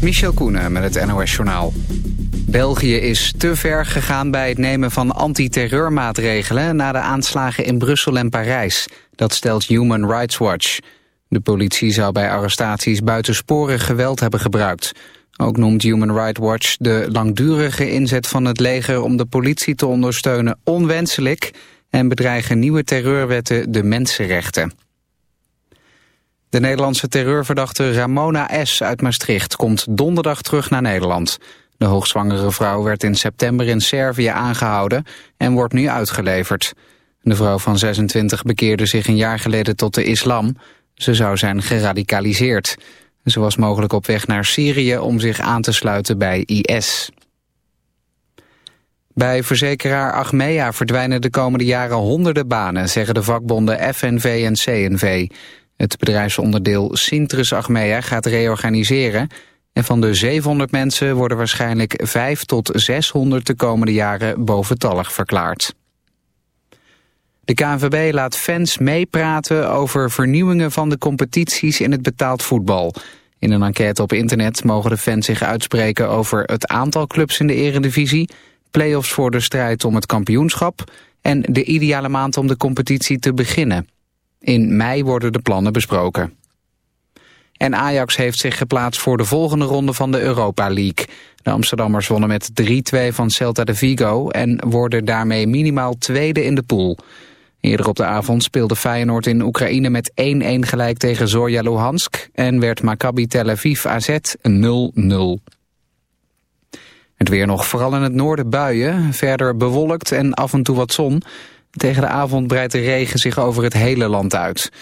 Michel Koenen met het NOS-journaal. België is te ver gegaan bij het nemen van antiterreurmaatregelen... na de aanslagen in Brussel en Parijs. Dat stelt Human Rights Watch. De politie zou bij arrestaties buitensporig geweld hebben gebruikt. Ook noemt Human Rights Watch de langdurige inzet van het leger... om de politie te ondersteunen onwenselijk... en bedreigen nieuwe terreurwetten de mensenrechten. De Nederlandse terreurverdachte Ramona S. uit Maastricht komt donderdag terug naar Nederland. De hoogzwangere vrouw werd in september in Servië aangehouden en wordt nu uitgeleverd. De vrouw van 26 bekeerde zich een jaar geleden tot de islam. Ze zou zijn geradicaliseerd. Ze was mogelijk op weg naar Syrië om zich aan te sluiten bij IS. Bij verzekeraar Achmea verdwijnen de komende jaren honderden banen, zeggen de vakbonden FNV en CNV. Het bedrijfsonderdeel Sintrus Achmea gaat reorganiseren... en van de 700 mensen worden waarschijnlijk 5 tot 600 de komende jaren boventallig verklaard. De KNVB laat fans meepraten over vernieuwingen van de competities in het betaald voetbal. In een enquête op internet mogen de fans zich uitspreken over het aantal clubs in de eredivisie, play-offs voor de strijd om het kampioenschap en de ideale maand om de competitie te beginnen. In mei worden de plannen besproken. En Ajax heeft zich geplaatst voor de volgende ronde van de Europa League. De Amsterdammers wonnen met 3-2 van Celta de Vigo... en worden daarmee minimaal tweede in de pool. Eerder op de avond speelde Feyenoord in Oekraïne met 1-1 gelijk tegen Zorya Luhansk... en werd Maccabi Tel Aviv AZ 0-0. Het weer nog vooral in het noorden buien, verder bewolkt en af en toe wat zon... Tegen de avond breidt de regen zich over het hele land uit.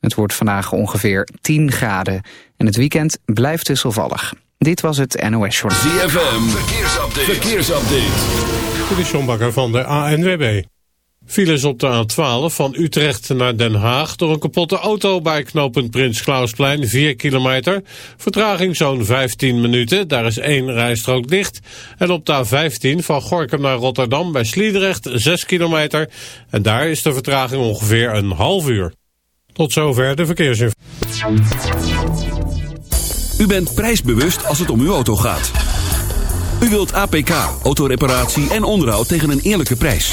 Het wordt vandaag ongeveer 10 graden. En het weekend blijft wisselvallig. Dit was het NOS Short. ZFM, verkeersupdate. verkeersupdate. De Sjombakker van de ANWB. Files op de A12 van Utrecht naar Den Haag door een kapotte auto bij knooppunt Prins Klausplein 4 kilometer. Vertraging zo'n 15 minuten, daar is één rijstrook dicht. En op de A15 van Gorkum naar Rotterdam bij Sliedrecht 6 kilometer. En daar is de vertraging ongeveer een half uur. Tot zover de verkeersinformatie. U bent prijsbewust als het om uw auto gaat. U wilt APK, autoreparatie en onderhoud tegen een eerlijke prijs.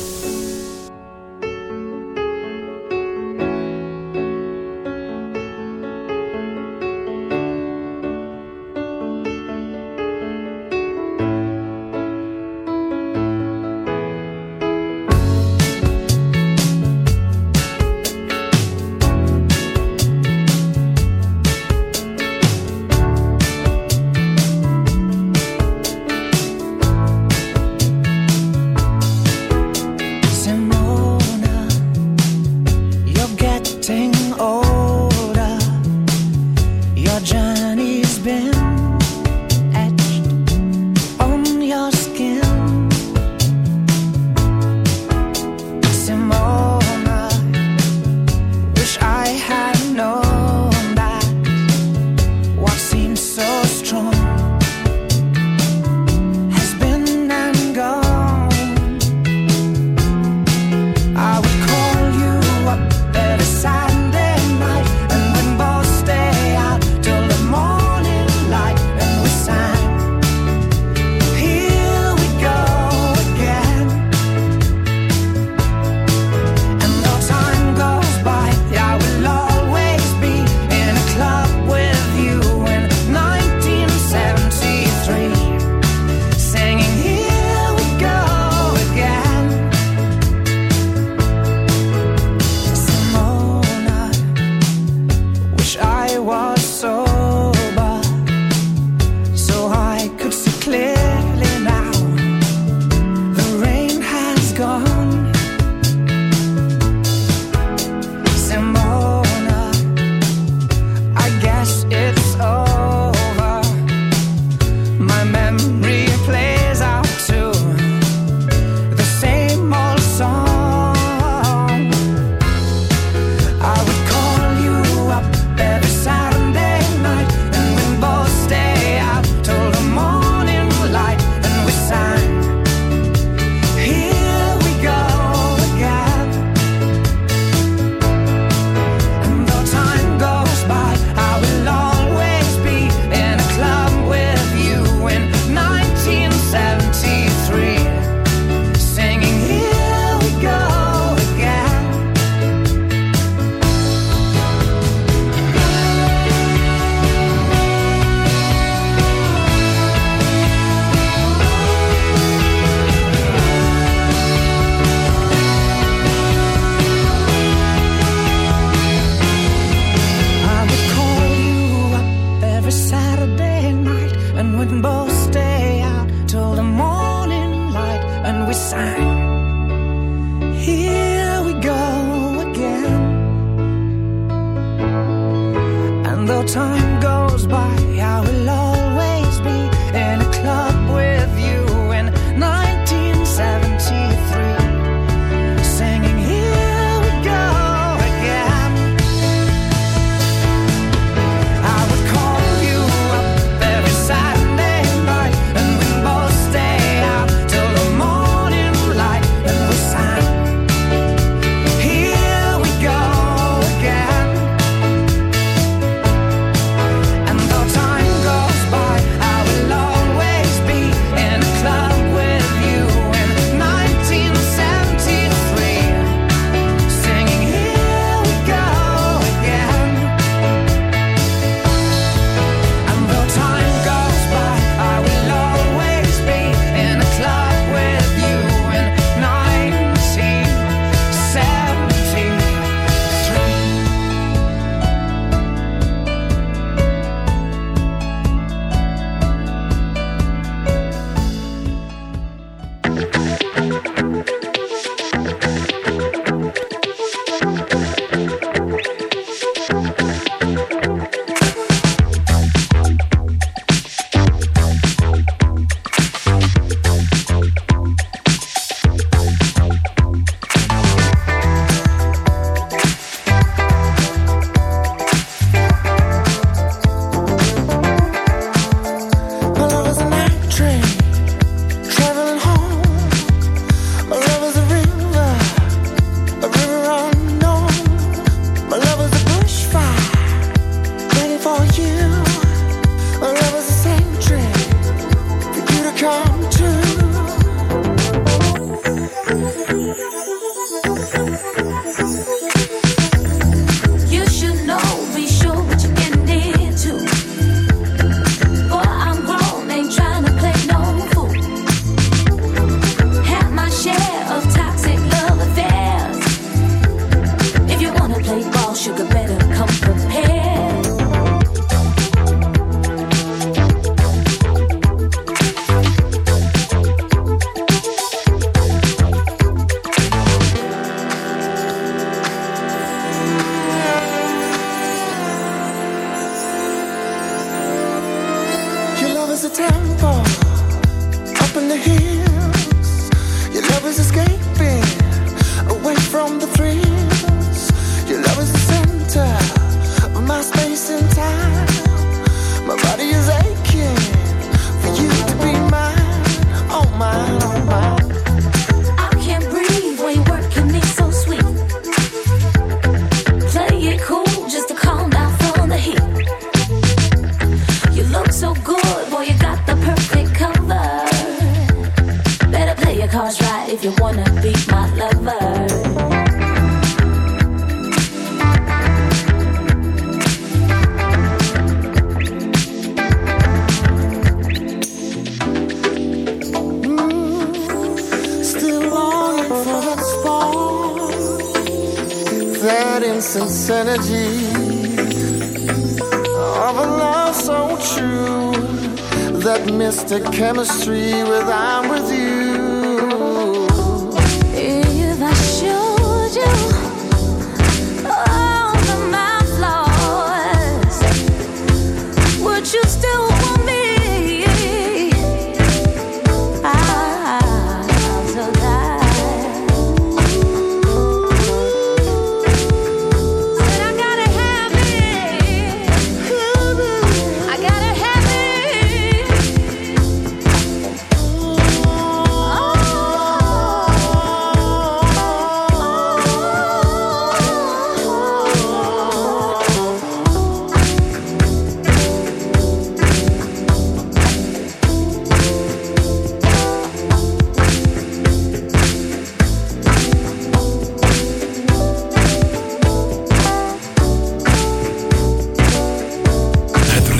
Chemistry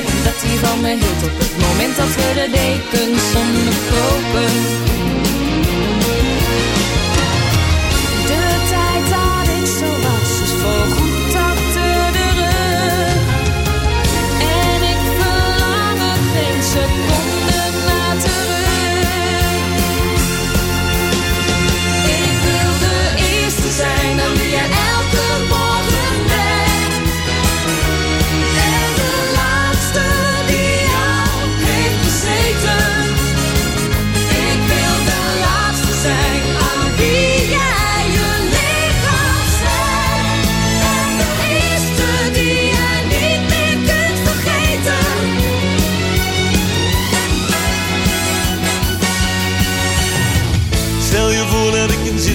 dat hij van me hield. Op het moment dat we de dekens zonder kopen.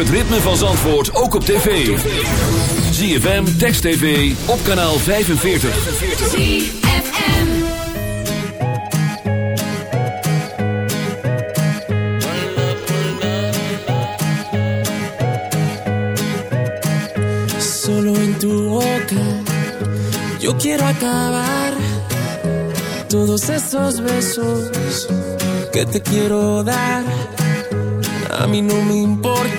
het ritme van Zandvoort ook op tv. ZFM, Text TV, op kanaal 45. Solo en tu boca Yo quiero acabar Todos esos besos Que te quiero dar A mí no me importa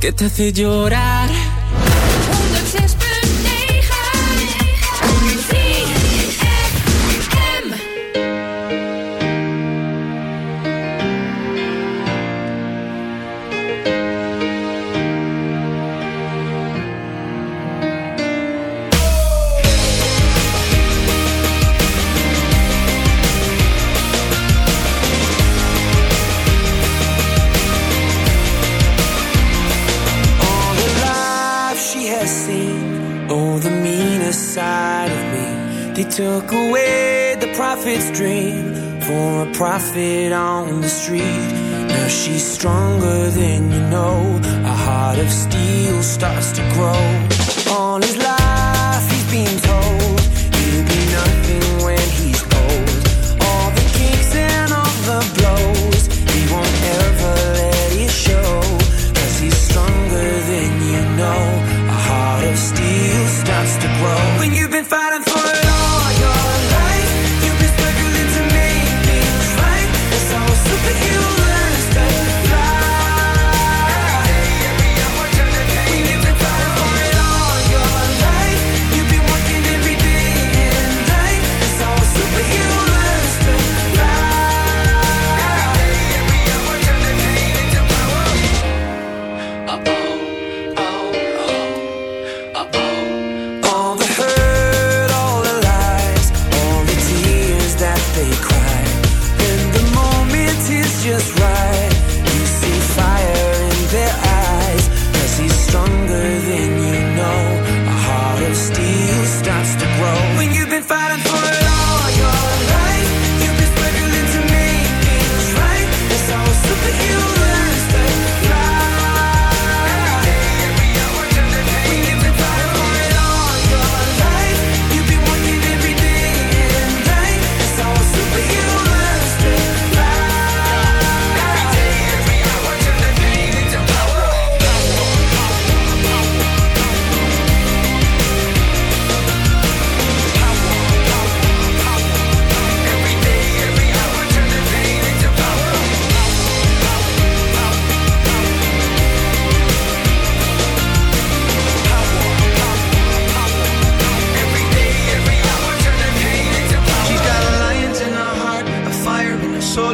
que te hace llorar. Now she's stronger than you know. A heart of steel starts to grow. On his life.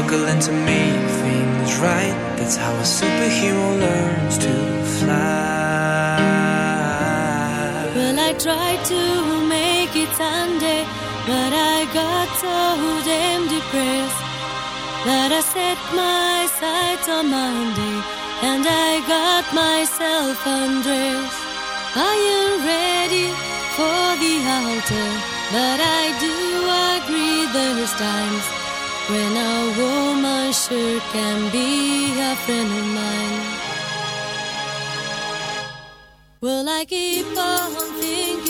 struggling to make things right. That's how a superhero learns to fly. Well, I tried to make it Sunday, but I got so damn depressed that I set my sights on Monday and I got myself undressed. I am ready for the altar, but I do agree there's times when a woman sure can be a friend of mine. Will I keep on thinking?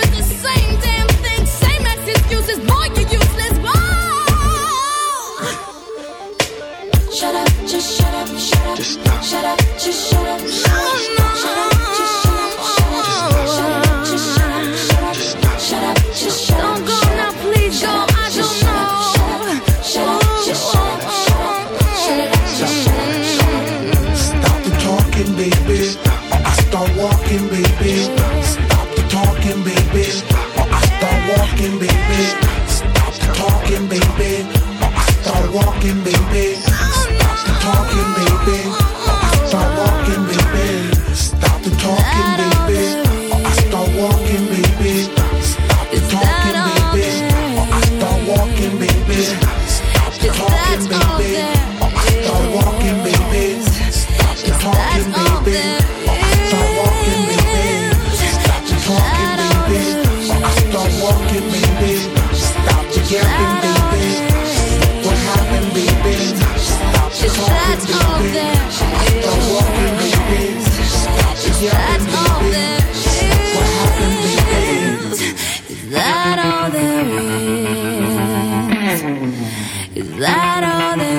baby. Walking, baby. Stop baby. What happened, baby? Walking, baby. Stop baby. What happened, baby? Is that all there is? Is that all there is?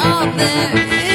All there?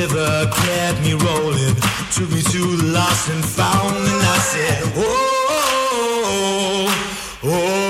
Never kept me rolling, took me to the lost and found, and I said, oh, oh, oh. oh